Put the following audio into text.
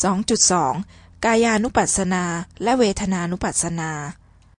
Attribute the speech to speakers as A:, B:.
A: 2.2 กายานุปัสสนา และเวทนานุปัสสนา